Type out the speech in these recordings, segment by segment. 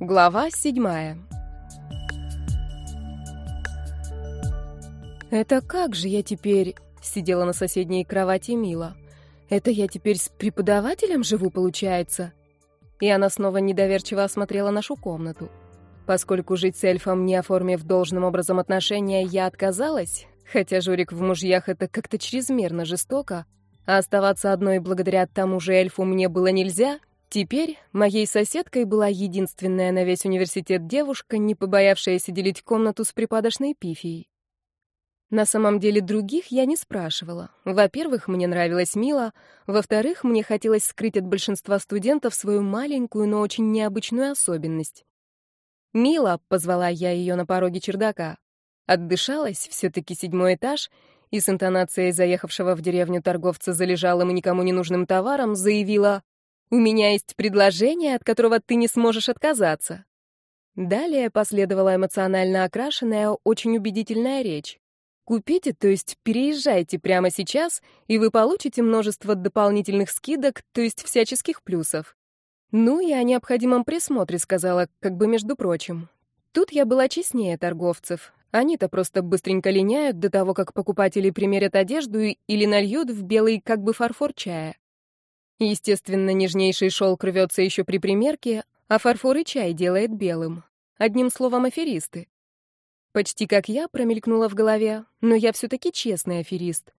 Глава седьмая. «Это как же я теперь...» — сидела на соседней кровати Мила. «Это я теперь с преподавателем живу, получается?» И она снова недоверчиво осмотрела нашу комнату. Поскольку жить с эльфом, не оформив должным образом отношения, я отказалась, хотя Журик в мужьях — это как-то чрезмерно жестоко, а оставаться одной благодаря тому же эльфу мне было нельзя, Теперь моей соседкой была единственная на весь университет девушка, не побоявшаяся делить комнату с припадочной пифией. На самом деле других я не спрашивала. Во-первых, мне нравилась Мила, во-вторых, мне хотелось скрыть от большинства студентов свою маленькую, но очень необычную особенность. «Мила», — позвала я ее на пороге чердака. Отдышалась, все-таки седьмой этаж, и с интонацией заехавшего в деревню торговца за лежалым и никому не нужным товаром заявила у меня есть предложение, от которого ты не сможешь отказаться. Далее последовала эмоционально окрашенная, очень убедительная речь. Купите, то есть переезжайте прямо сейчас, и вы получите множество дополнительных скидок, то есть всяческих плюсов. Ну и о необходимом присмотре сказала, как бы между прочим. Тут я была честнее торговцев. Они-то просто быстренько линяют до того, как покупатели примерят одежду или нальют в белый как бы фарфор чая. Естественно, нежнейший шелк рвется еще при примерке, а фарфор и чай делает белым. Одним словом, аферисты. Почти как я промелькнула в голове, но я все-таки честный аферист.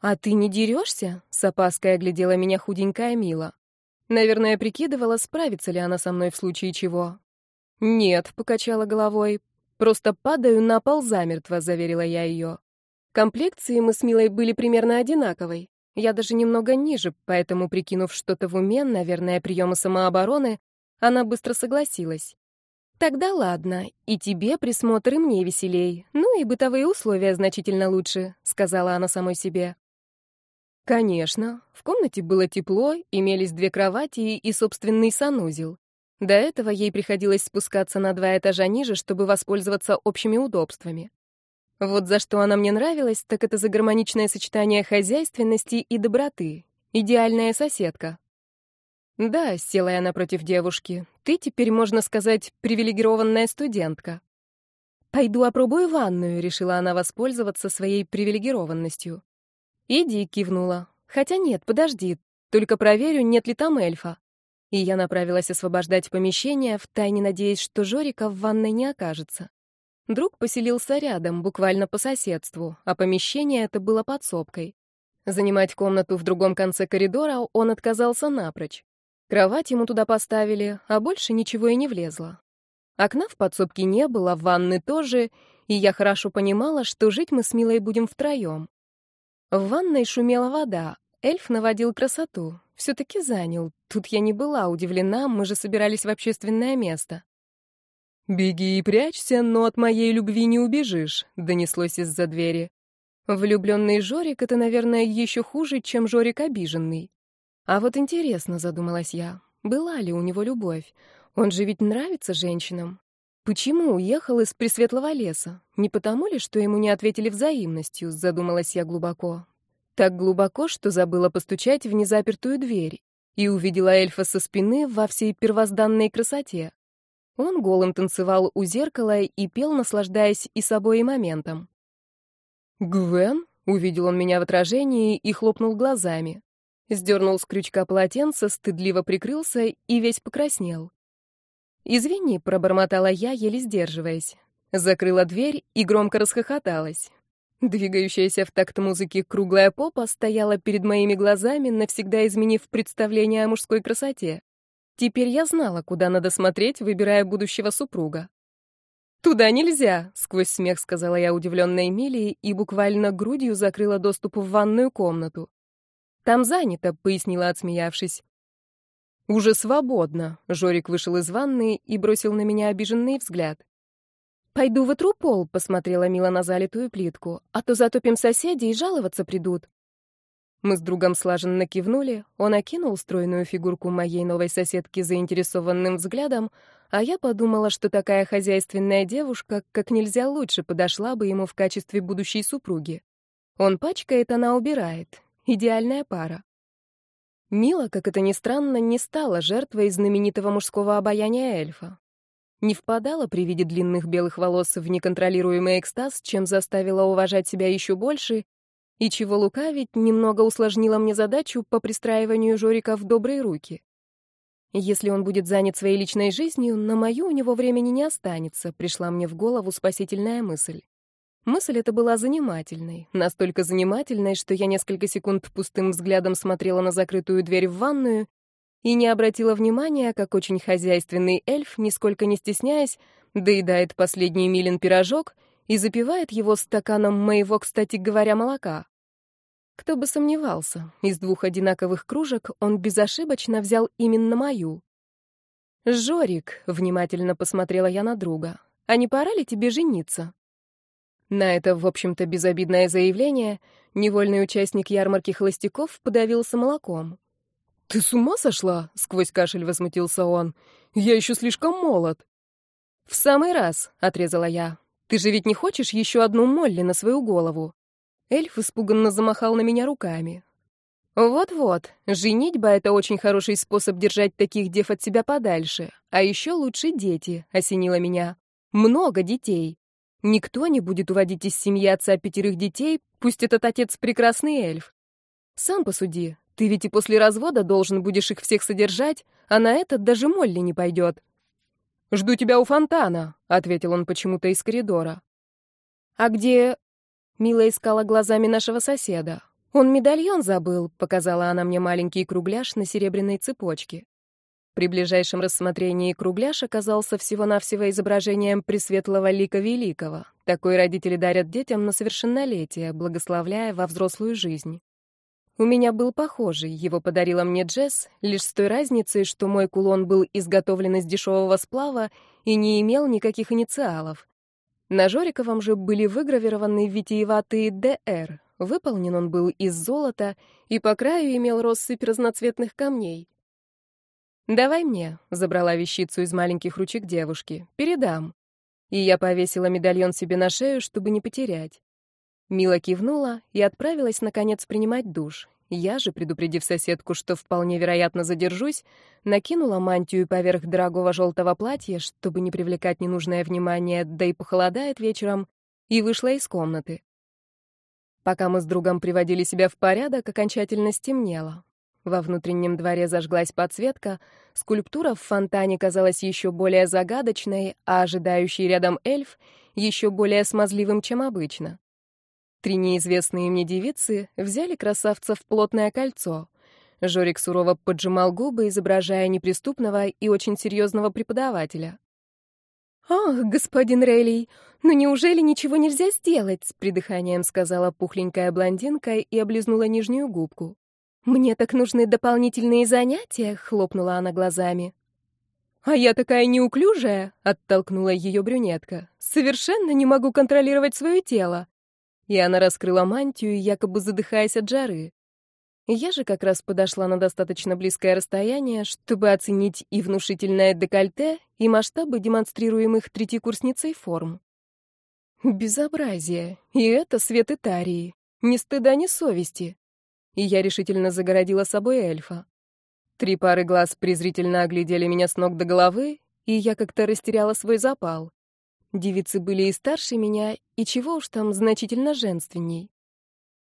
«А ты не дерешься?» — с опаской оглядела меня худенькая Мила. Наверное, прикидывала, справится ли она со мной в случае чего. «Нет», — покачала головой. «Просто падаю на пол замертво», — заверила я ее. Комплекции мы с Милой были примерно одинаковой. Я даже немного ниже, поэтому, прикинув что-то в уме, наверное, приемы самообороны, она быстро согласилась. «Тогда ладно, и тебе присмотры мне веселей, ну и бытовые условия значительно лучше», — сказала она самой себе. Конечно, в комнате было тепло, имелись две кровати и собственный санузел. До этого ей приходилось спускаться на два этажа ниже, чтобы воспользоваться общими удобствами. Вот за что она мне нравилась, так это за гармоничное сочетание хозяйственности и доброты. Идеальная соседка. Да, села я напротив девушки. Ты теперь, можно сказать, привилегированная студентка. Пойду опробую ванную, решила она воспользоваться своей привилегированностью. Иди, кивнула. Хотя нет, подожди. Только проверю, нет ли там эльфа. И я направилась освобождать помещение, втайне надеясь, что Жорика в ванной не окажется. Друг поселился рядом, буквально по соседству, а помещение это было подсобкой. Занимать комнату в другом конце коридора он отказался напрочь. Кровать ему туда поставили, а больше ничего и не влезло. Окна в подсобке не было, ванны тоже, и я хорошо понимала, что жить мы с Милой будем втроем. В ванной шумела вода, эльф наводил красоту, все-таки занял. Тут я не была удивлена, мы же собирались в общественное место. «Беги и прячься, но от моей любви не убежишь», — донеслось из-за двери. Влюбленный Жорик — это, наверное, еще хуже, чем Жорик обиженный. А вот интересно, задумалась я, была ли у него любовь? Он же ведь нравится женщинам. Почему уехал из Пресветлого леса? Не потому ли, что ему не ответили взаимностью, задумалась я глубоко. Так глубоко, что забыла постучать в незапертую дверь и увидела эльфа со спины во всей первозданной красоте. Он голым танцевал у зеркала и пел, наслаждаясь и собой, и моментом. «Гвен?» — увидел он меня в отражении и хлопнул глазами. Сдернул с крючка полотенце, стыдливо прикрылся и весь покраснел. «Извини», — пробормотала я, еле сдерживаясь. Закрыла дверь и громко расхохоталась. Двигающаяся в такт музыки круглая попа стояла перед моими глазами, навсегда изменив представление о мужской красоте. Теперь я знала, куда надо смотреть, выбирая будущего супруга. «Туда нельзя», — сквозь смех сказала я удивленной Эмилии и буквально грудью закрыла доступ в ванную комнату. «Там занято», — пояснила, отсмеявшись. «Уже свободно», — Жорик вышел из ванны и бросил на меня обиженный взгляд. «Пойду вытру пол», — посмотрела Мила на залитую плитку, «а то затопим соседей и жаловаться придут». Мы с другом слаженно кивнули, он окинул стройную фигурку моей новой соседки заинтересованным взглядом, а я подумала, что такая хозяйственная девушка как нельзя лучше подошла бы ему в качестве будущей супруги. Он пачкает, она убирает. Идеальная пара. Мила, как это ни странно, не стала жертвой знаменитого мужского обаяния эльфа. Не впадала при виде длинных белых волос в неконтролируемый экстаз, чем заставила уважать себя еще больше и чего лукавить, немного усложнила мне задачу по пристраиванию Жорика в добрые руки. Если он будет занят своей личной жизнью, на мою у него времени не останется, пришла мне в голову спасительная мысль. Мысль эта была занимательной, настолько занимательной, что я несколько секунд пустым взглядом смотрела на закрытую дверь в ванную и не обратила внимания, как очень хозяйственный эльф, нисколько не стесняясь, доедает последний милен пирожок — и запивает его стаканом моего, кстати говоря, молока. Кто бы сомневался, из двух одинаковых кружек он безошибочно взял именно мою. «Жорик», — внимательно посмотрела я на друга, — «а не пора ли тебе жениться?» На это, в общем-то, безобидное заявление невольный участник ярмарки холостяков подавился молоком. «Ты с ума сошла?» — сквозь кашель возмутился он. «Я еще слишком молод». «В самый раз», — отрезала я. Ты же ведь не хочешь еще одну Молли на свою голову?» Эльф испуганно замахал на меня руками. «Вот-вот, женитьба — это очень хороший способ держать таких дев от себя подальше. А еще лучше дети», — осенило меня. «Много детей. Никто не будет уводить из семьи отца пятерых детей, пусть этот отец прекрасный эльф. Сам посуди, ты ведь и после развода должен будешь их всех содержать, а на это даже Молли не пойдет. «Жду тебя у фонтана», — ответил он почему-то из коридора. «А где...» — Мила искала глазами нашего соседа. «Он медальон забыл», — показала она мне маленький кругляш на серебряной цепочке. При ближайшем рассмотрении кругляш оказался всего-навсего изображением Пресветлого Лика Великого. Такой родители дарят детям на совершеннолетие, благословляя во взрослую жизнь. У меня был похожий, его подарила мне Джесс, лишь с той разницей, что мой кулон был изготовлен из дешевого сплава и не имел никаких инициалов. На Жориковом же были выгравированы витиеватые «ДР». Выполнен он был из золота и по краю имел россыпь разноцветных камней. «Давай мне», — забрала вещицу из маленьких ручек девушки, — «передам». И я повесила медальон себе на шею, чтобы не потерять. Мила кивнула и отправилась, наконец, принимать душ. Я же, предупредив соседку, что вполне вероятно задержусь, накинула мантию поверх дорогого желтого платья, чтобы не привлекать ненужное внимание, да и похолодает вечером, и вышла из комнаты. Пока мы с другом приводили себя в порядок, окончательно стемнело. Во внутреннем дворе зажглась подсветка, скульптура в фонтане казалась еще более загадочной, а ожидающий рядом эльф — еще более смазливым, чем обычно. Три неизвестные мне девицы взяли красавца в плотное кольцо. Жорик сурово поджимал губы, изображая неприступного и очень серьезного преподавателя. «Ах, господин Релли, ну неужели ничего нельзя сделать?» — с придыханием сказала пухленькая блондинка и облизнула нижнюю губку. «Мне так нужны дополнительные занятия», — хлопнула она глазами. «А я такая неуклюжая», — оттолкнула ее брюнетка. «Совершенно не могу контролировать свое тело и она раскрыла мантию, якобы задыхаясь от жары. Я же как раз подошла на достаточно близкое расстояние, чтобы оценить и внушительное декольте, и масштабы демонстрируемых третьекурсницей форм. Безобразие. И это свет Итарии. Ни стыда, ни совести. И я решительно загородила собой эльфа. Три пары глаз презрительно оглядели меня с ног до головы, и я как-то растеряла свой запал. Девицы были и старше меня, и чего уж там значительно женственней.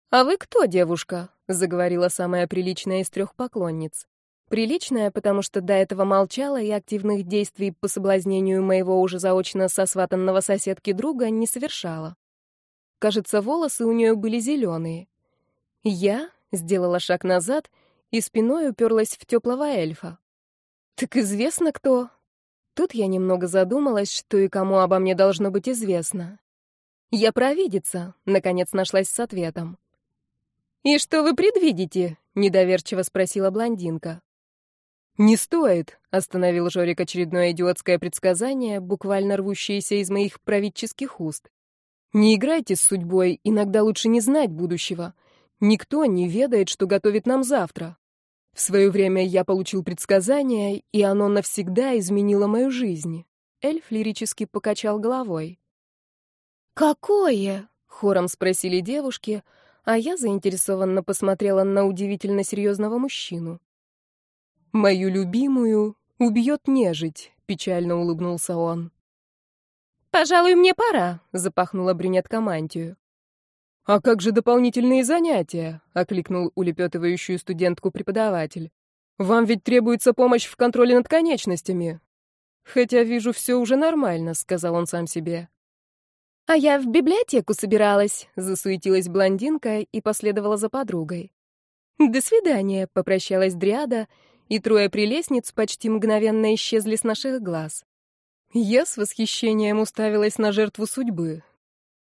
«А вы кто, девушка?» — заговорила самая приличная из трех поклонниц. Приличная, потому что до этого молчала и активных действий по соблазнению моего уже заочно сосватанного соседки друга не совершала. Кажется, волосы у нее были зеленые. Я сделала шаг назад и спиной уперлась в теплого эльфа. «Так известно кто», Тут я немного задумалась, что и кому обо мне должно быть известно. «Я провидица», — наконец нашлась с ответом. «И что вы предвидите?» — недоверчиво спросила блондинка. «Не стоит», — остановил Жорик очередное идиотское предсказание, буквально рвущееся из моих провидческих уст. «Не играйте с судьбой, иногда лучше не знать будущего. Никто не ведает, что готовит нам завтра». В свое время я получил предсказание, и оно навсегда изменило мою жизнь. Эльф лирически покачал головой. «Какое?» — хором спросили девушки, а я заинтересованно посмотрела на удивительно серьезного мужчину. «Мою любимую убьет нежить», — печально улыбнулся он. «Пожалуй, мне пора», — запахнула брюнетка мантию. «А как же дополнительные занятия?» — окликнул улепетывающую студентку преподаватель. «Вам ведь требуется помощь в контроле над конечностями». «Хотя, вижу, все уже нормально», — сказал он сам себе. «А я в библиотеку собиралась», — засуетилась блондинка и последовала за подругой. «До свидания», — попрощалась Дриада, и трое прелестниц почти мгновенно исчезли с наших глаз. Я с восхищением уставилась на жертву судьбы.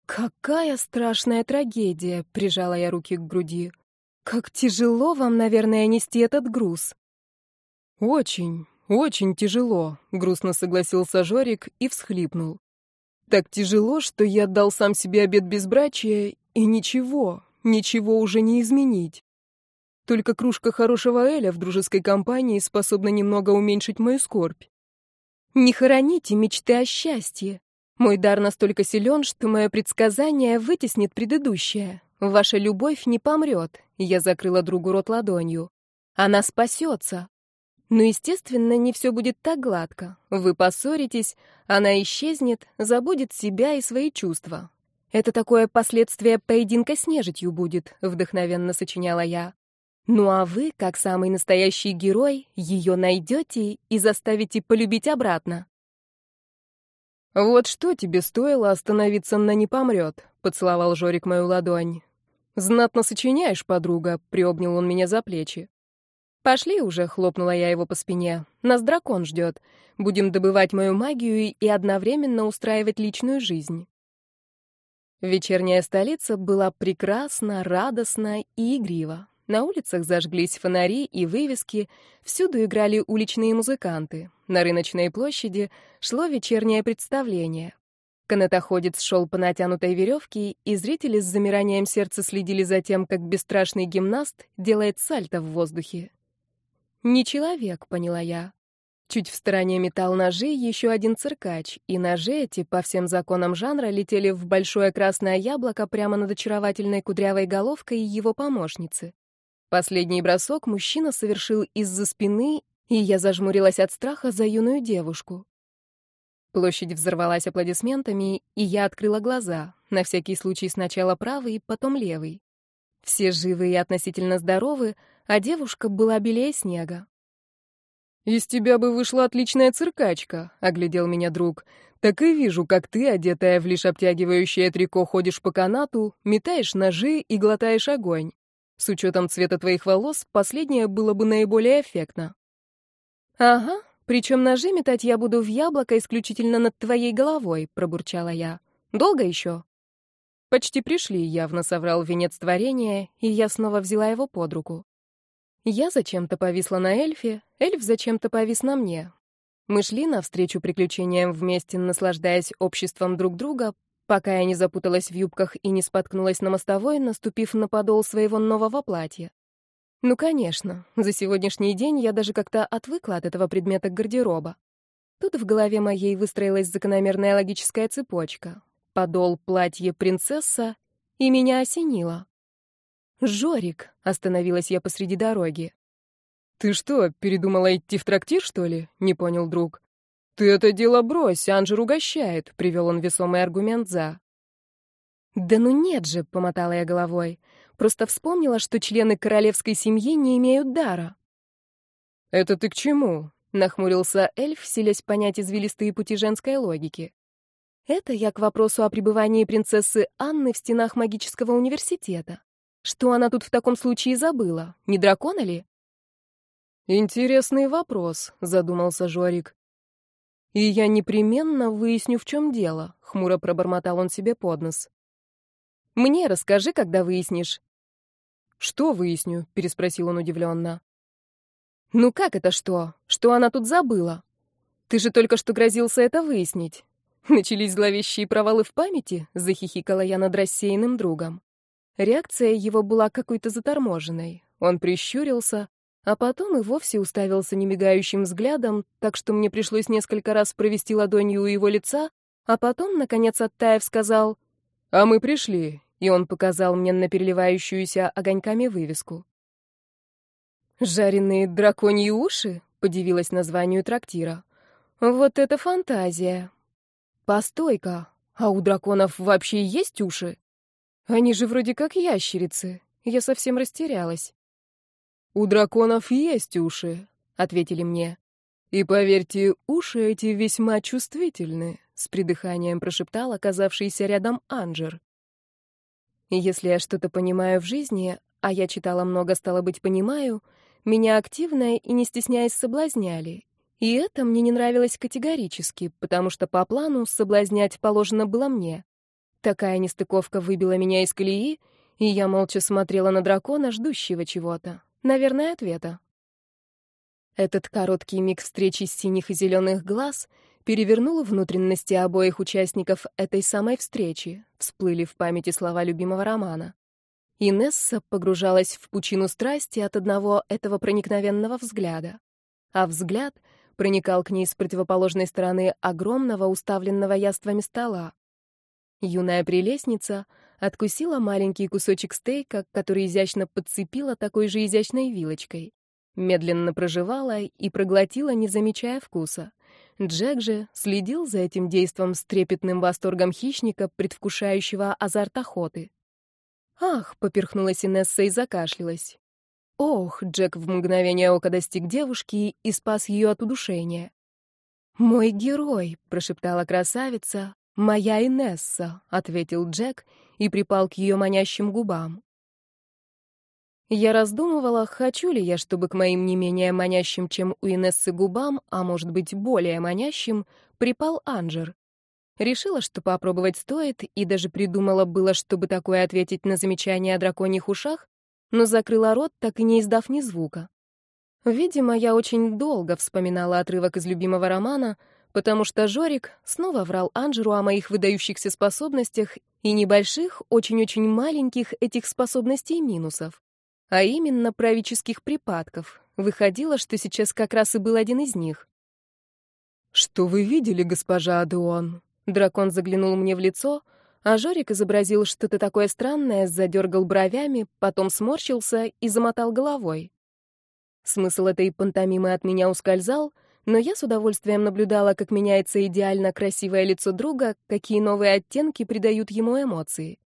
«Какая страшная трагедия!» — прижала я руки к груди. «Как тяжело вам, наверное, нести этот груз!» «Очень, очень тяжело!» — грустно согласился Жорик и всхлипнул. «Так тяжело, что я дал сам себе обед безбрачия, и ничего, ничего уже не изменить. Только кружка хорошего Эля в дружеской компании способна немного уменьшить мою скорбь. «Не хороните мечты о счастье. Мой дар настолько силен, что мое предсказание вытеснит предыдущее. Ваша любовь не помрет. Я закрыла другу рот ладонью. Она спасется. Но, естественно, не все будет так гладко. Вы поссоритесь, она исчезнет, забудет себя и свои чувства. Это такое последствие поединка с нежитью будет, вдохновенно сочиняла я. Ну а вы, как самый настоящий герой, ее найдете и заставите полюбить обратно. «Вот что тебе стоило остановиться на «не помрет», — поцеловал Жорик мою ладонь. «Знатно сочиняешь, подруга», — приобнял он меня за плечи. «Пошли уже», — хлопнула я его по спине. «Нас дракон ждет. Будем добывать мою магию и одновременно устраивать личную жизнь». Вечерняя столица была прекрасна, радостна и игрива. На улицах зажглись фонари и вывески, всюду играли уличные музыканты. На рыночной площади шло вечернее представление. Канатоходец шел по натянутой веревке, и зрители с замиранием сердца следили за тем, как бесстрашный гимнаст делает сальто в воздухе. «Не человек», — поняла я. Чуть в стороне метал ножи еще один циркач, и ножи эти, по всем законам жанра, летели в большое красное яблоко прямо над очаровательной кудрявой головкой его помощницы. Последний бросок мужчина совершил из-за спины, и я зажмурилась от страха за юную девушку. Площадь взорвалась аплодисментами, и я открыла глаза, на всякий случай сначала правый, потом левый. Все живы и относительно здоровы, а девушка была белее снега. «Из тебя бы вышла отличная циркачка», — оглядел меня друг. «Так и вижу, как ты, одетая в лишь обтягивающее трико, ходишь по канату, метаешь ножи и глотаешь огонь. С учетом цвета твоих волос, последнее было бы наиболее эффектно. Ага, причем ножи метать я буду в яблоко исключительно над твоей головой, пробурчала я. Долго еще? Почти пришли, явно соврал венец творения, и я снова взяла его под руку. Я зачем-то повисла на эльфе, эльф зачем-то повис на мне. Мы шли навстречу приключениям вместе, наслаждаясь обществом друг друга, пока я не запуталась в юбках и не споткнулась на мостовой, наступив на подол своего нового платья. Ну, конечно, за сегодняшний день я даже как-то отвыкла от этого предмета гардероба. Тут в голове моей выстроилась закономерная логическая цепочка. Подол платье принцесса, и меня осенило. «Жорик!» — остановилась я посреди дороги. «Ты что, передумала идти в трактир, что ли?» — не понял друг. «Ты это дело брось, Анжер угощает», — привел он весомый аргумент «за». «Да ну нет же», — помотала я головой. «Просто вспомнила, что члены королевской семьи не имеют дара». «Это ты к чему?» — нахмурился эльф, селясь понять извилистые пути женской логики. «Это я к вопросу о пребывании принцессы Анны в стенах магического университета. Что она тут в таком случае забыла? Не дракона ли?» «Интересный вопрос», — задумался Жорик и я непременно выясню, в чем дело», — хмуро пробормотал он себе под нос. «Мне расскажи, когда выяснишь». «Что выясню?» — переспросил он удивленно. «Ну как это что? Что она тут забыла? Ты же только что грозился это выяснить». Начались зловещие провалы в памяти, захихикала я над рассеянным другом. Реакция его была какой-то заторможенной. Он прищурился, а потом и вовсе уставился немигающим взглядом, так что мне пришлось несколько раз провести ладонью у его лица, а потом, наконец, оттаив, сказал «А мы пришли», и он показал мне на переливающуюся огоньками вывеску. «Жареные драконьи уши?» — подивилась названию трактира. «Вот это фантазия!» «Постой-ка, а у драконов вообще есть уши? Они же вроде как ящерицы. Я совсем растерялась». «У драконов есть уши», — ответили мне. «И поверьте, уши эти весьма чувствительны», — с придыханием прошептал оказавшийся рядом Анджер. «Если я что-то понимаю в жизни, а я читала много, стало быть, понимаю, меня активно и не стесняясь соблазняли. И это мне не нравилось категорически, потому что по плану соблазнять положено было мне. Такая нестыковка выбила меня из колеи, и я молча смотрела на дракона, ждущего чего-то. Наверное, ответа. Этот короткий миг встречи синих и зеленых глаз перевернул внутренности обоих участников этой самой встречи, всплыли в памяти слова любимого романа. Инесса погружалась в пучину страсти от одного этого проникновенного взгляда. А взгляд проникал к ней с противоположной стороны огромного, уставленного яствами стола. Юная прелестница — Откусила маленький кусочек стейка, который изящно подцепила такой же изящной вилочкой. Медленно прожевала и проглотила, не замечая вкуса. Джек же следил за этим действом с трепетным восторгом хищника, предвкушающего азарт охоты. «Ах!» — поперхнулась Инесса и закашлялась. «Ох!» — Джек в мгновение ока достиг девушки и спас ее от удушения. «Мой герой!» — прошептала красавица, «Моя Инесса», — ответил Джек и припал к ее манящим губам. Я раздумывала, хочу ли я, чтобы к моим не менее манящим, чем у Инессы губам, а может быть, более манящим, припал Анжер. Решила, что попробовать стоит, и даже придумала было, чтобы такое ответить на замечание о драконьих ушах, но закрыла рот, так и не издав ни звука. Видимо, я очень долго вспоминала отрывок из любимого романа, потому что Жорик снова врал Анжеру о моих выдающихся способностях и небольших, очень-очень маленьких этих способностей минусов, а именно правических припадков. Выходило, что сейчас как раз и был один из них. «Что вы видели, госпожа Адуон?» Дракон заглянул мне в лицо, а Жорик изобразил что-то такое странное, задергал бровями, потом сморщился и замотал головой. Смысл этой пантомимы от меня ускользал — но я с удовольствием наблюдала, как меняется идеально красивое лицо друга, какие новые оттенки придают ему эмоции.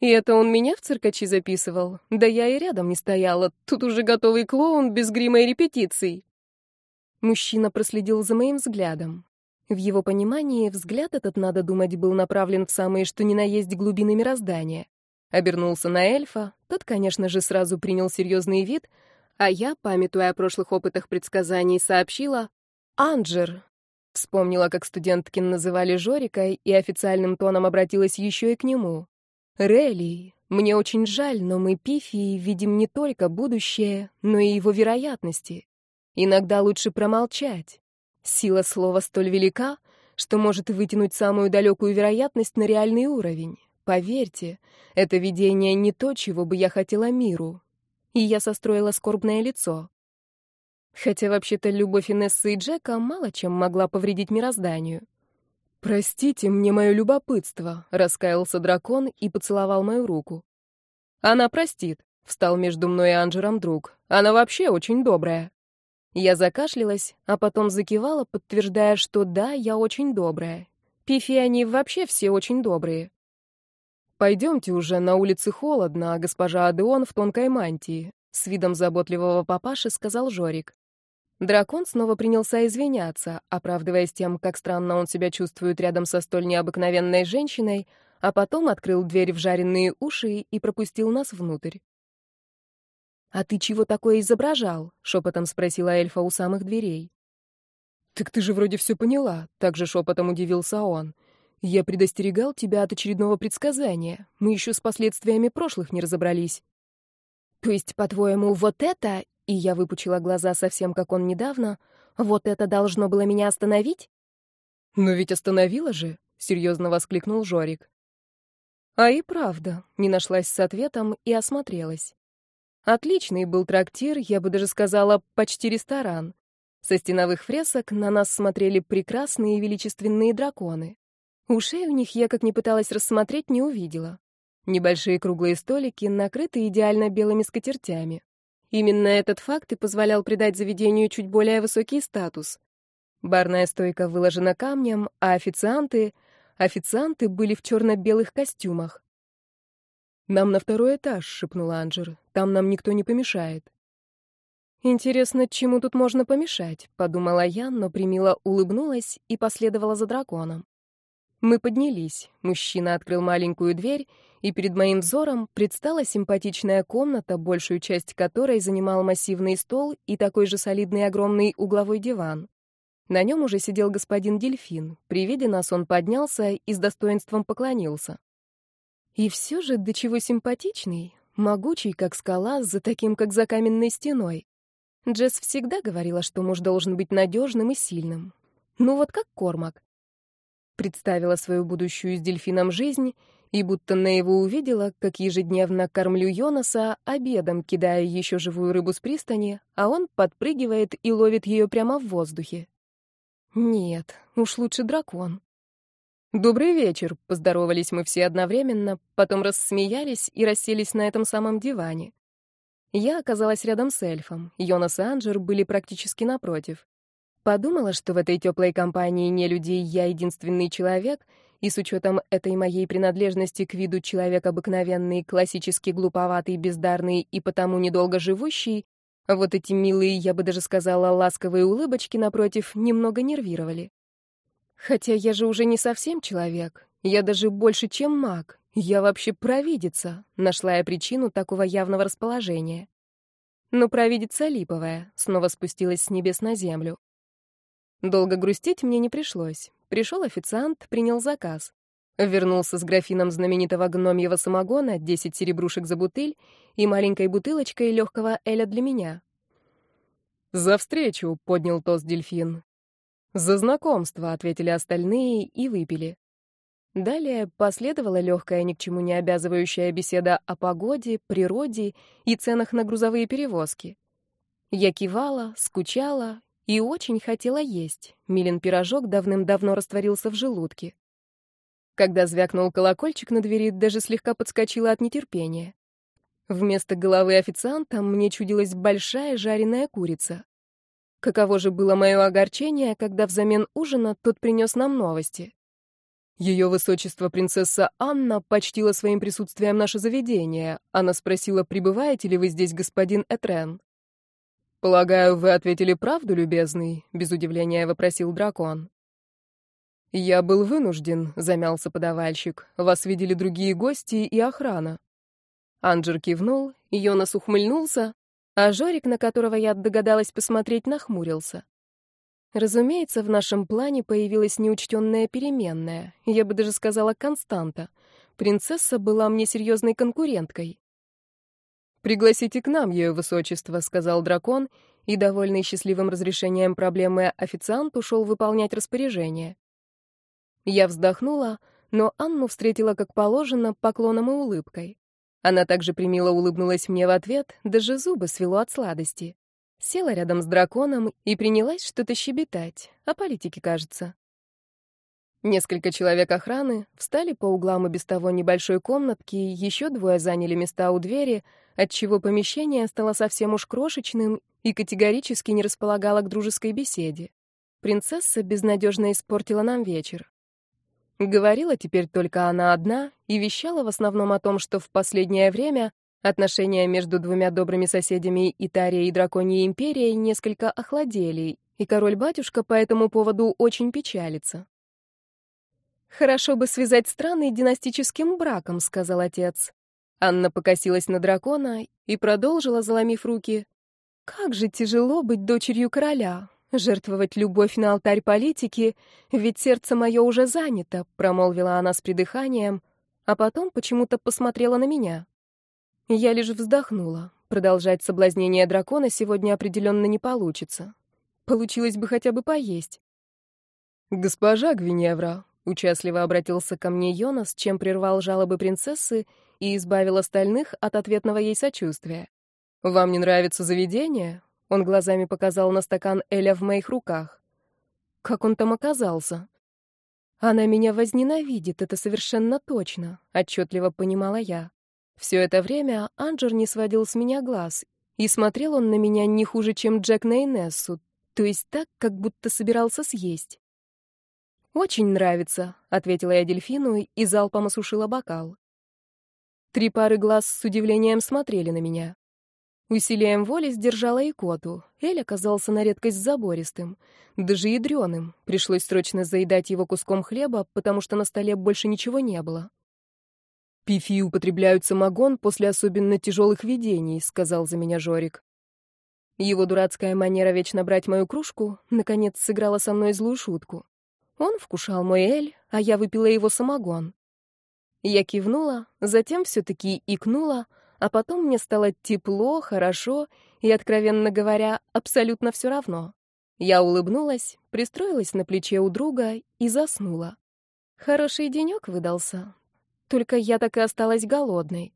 И это он меня в циркачи записывал. Да я и рядом не стояла. Тут уже готовый клоун без грима и репетиций. Мужчина проследил за моим взглядом. В его понимании взгляд этот, надо думать, был направлен в самые что ни на есть глубины мироздания. Обернулся на эльфа, тот, конечно же, сразу принял серьезный вид, а я, памятуя о прошлых опытах предсказаний, сообщила «Анджер». Вспомнила, как студентки называли Жорикой, и официальным тоном обратилась еще и к нему. «Релли, мне очень жаль, но мы, Пифии, видим не только будущее, но и его вероятности. Иногда лучше промолчать. Сила слова столь велика, что может вытянуть самую далекую вероятность на реальный уровень. Поверьте, это видение не то, чего бы я хотела миру, и я состроила скорбное лицо. Хотя вообще-то любовь Инессы и Джека мало чем могла повредить мирозданию. «Простите мне мое любопытство», — раскаялся дракон и поцеловал мою руку. «Она простит», — встал между мной и Анджером друг. «Она вообще очень добрая». Я закашлялась, а потом закивала, подтверждая, что да, я очень добрая. Пифи они вообще все очень добрые. Пойдемте уже, на улице холодно, а госпожа Адеон в тонкой мантии, с видом заботливого папаши сказал Жорик. Дракон снова принялся извиняться, оправдываясь тем, как странно он себя чувствует рядом со столь необыкновенной женщиной, а потом открыл дверь в жареные уши и пропустил нас внутрь. «А ты чего такое изображал?» — шепотом спросила эльфа у самых дверей. «Так ты же вроде все поняла», — также шепотом удивился он. Я предостерегал тебя от очередного предсказания. Мы еще с последствиями прошлых не разобрались. То есть, по-твоему, вот это, и я выпучила глаза совсем как он недавно, вот это должно было меня остановить? Но ведь остановило же, серьезно воскликнул Жорик. А и правда, не нашлась с ответом и осмотрелась. Отличный был трактир, я бы даже сказала, почти ресторан. Со стеновых фресок на нас смотрели прекрасные величественные драконы. Ушей у них я, как не пыталась рассмотреть, не увидела. Небольшие круглые столики накрыты идеально белыми скатертями. Именно этот факт и позволял придать заведению чуть более высокий статус. Барная стойка выложена камнем, а официанты... Официанты были в черно-белых костюмах. «Нам на второй этаж», — шепнула Анджер. «Там нам никто не помешает». «Интересно, чему тут можно помешать?» — подумала я, но примила улыбнулась и последовала за драконом. Мы поднялись. Мужчина открыл маленькую дверь, и перед моим взором предстала симпатичная комната, большую часть которой занимал массивный стол и такой же солидный огромный угловой диван. На нем уже сидел господин Дельфин. При виде нас он поднялся и с достоинством поклонился. И все же до чего симпатичный, могучий, как скала, за таким, как за каменной стеной. Джесс всегда говорила, что муж должен быть надежным и сильным. Ну вот как Кормак представила свою будущую с дельфином жизнь и будто на его увидела, как ежедневно кормлю Йонаса обедом, кидая еще живую рыбу с пристани, а он подпрыгивает и ловит ее прямо в воздухе. Нет, уж лучше дракон. «Добрый вечер», — поздоровались мы все одновременно, потом рассмеялись и расселись на этом самом диване. Я оказалась рядом с эльфом, Йонас и Анджер были практически напротив. Подумала, что в этой теплой компании не людей я единственный человек, и с учетом этой моей принадлежности к виду человек обыкновенный, классически глуповатый, бездарный и потому недолго живущий, вот эти милые, я бы даже сказала, ласковые улыбочки, напротив, немного нервировали. Хотя я же уже не совсем человек, я даже больше, чем маг, я вообще провидица, нашла я причину такого явного расположения. Но провидица липовая снова спустилась с небес на землю. Долго грустить мне не пришлось. Пришел официант, принял заказ. Вернулся с графином знаменитого гномьего самогона, 10 серебрушек за бутыль и маленькой бутылочкой легкого эля для меня. «За встречу!» — поднял тост дельфин. «За знакомство!» — ответили остальные и выпили. Далее последовала легкая, ни к чему не обязывающая беседа о погоде, природе и ценах на грузовые перевозки. Я кивала, скучала и очень хотела есть. Милин пирожок давным-давно растворился в желудке. Когда звякнул колокольчик на двери, даже слегка подскочила от нетерпения. Вместо головы официанта мне чудилась большая жареная курица. Каково же было мое огорчение, когда взамен ужина тот принес нам новости. Ее высочество принцесса Анна почтила своим присутствием наше заведение. Она спросила, пребываете ли вы здесь, господин Этрен. «Полагаю, вы ответили правду, любезный?» — без удивления вопросил дракон. «Я был вынужден», — замялся подавальщик. «Вас видели другие гости и охрана». Анджер кивнул, Йонас ухмыльнулся, а Жорик, на которого я догадалась посмотреть, нахмурился. Разумеется, в нашем плане появилась неучтенная переменная, я бы даже сказала константа. Принцесса была мне серьезной конкуренткой. «Пригласите к нам, ее высочество», — сказал дракон, и, довольный счастливым разрешением проблемы, официант ушел выполнять распоряжение. Я вздохнула, но Анну встретила, как положено, поклоном и улыбкой. Она также примило улыбнулась мне в ответ, даже зубы свело от сладости. Села рядом с драконом и принялась что-то щебетать, о политике, кажется. Несколько человек охраны встали по углам и без того небольшой комнатки, еще двое заняли места у двери, отчего помещение стало совсем уж крошечным и категорически не располагало к дружеской беседе. Принцесса безнадежно испортила нам вечер. Говорила теперь только она одна и вещала в основном о том, что в последнее время отношения между двумя добрыми соседями Итарией и Драконьей Империей несколько охладели, и король-батюшка по этому поводу очень печалится. «Хорошо бы связать страны династическим браком», — сказал отец. Анна покосилась на дракона и продолжила, заломив руки. «Как же тяжело быть дочерью короля, жертвовать любовь на алтарь политики, ведь сердце мое уже занято», — промолвила она с придыханием, а потом почему-то посмотрела на меня. Я лишь вздохнула. Продолжать соблазнение дракона сегодня определенно не получится. Получилось бы хотя бы поесть. «Госпожа Гвиневра», Участливо обратился ко мне Йонас, чем прервал жалобы принцессы и избавил остальных от ответного ей сочувствия. «Вам не нравится заведение?» Он глазами показал на стакан Эля в моих руках. «Как он там оказался?» «Она меня возненавидит, это совершенно точно», — отчетливо понимала я. Все это время Анджер не сводил с меня глаз, и смотрел он на меня не хуже, чем Джек на Инессу, то есть так, как будто собирался съесть. «Очень нравится», — ответила я дельфину и залпом осушила бокал. Три пары глаз с удивлением смотрели на меня. Усилием воли сдержала и коту. Эль оказался на редкость забористым, даже ядреным. Пришлось срочно заедать его куском хлеба, потому что на столе больше ничего не было. «Пифи употребляют самогон после особенно тяжелых видений», — сказал за меня Жорик. Его дурацкая манера вечно брать мою кружку, наконец, сыграла со мной злую шутку. Он вкушал мой эль, а я выпила его самогон. Я кивнула, затем все-таки икнула, а потом мне стало тепло, хорошо и, откровенно говоря, абсолютно все равно. Я улыбнулась, пристроилась на плече у друга и заснула. Хороший денек выдался, только я так и осталась голодной.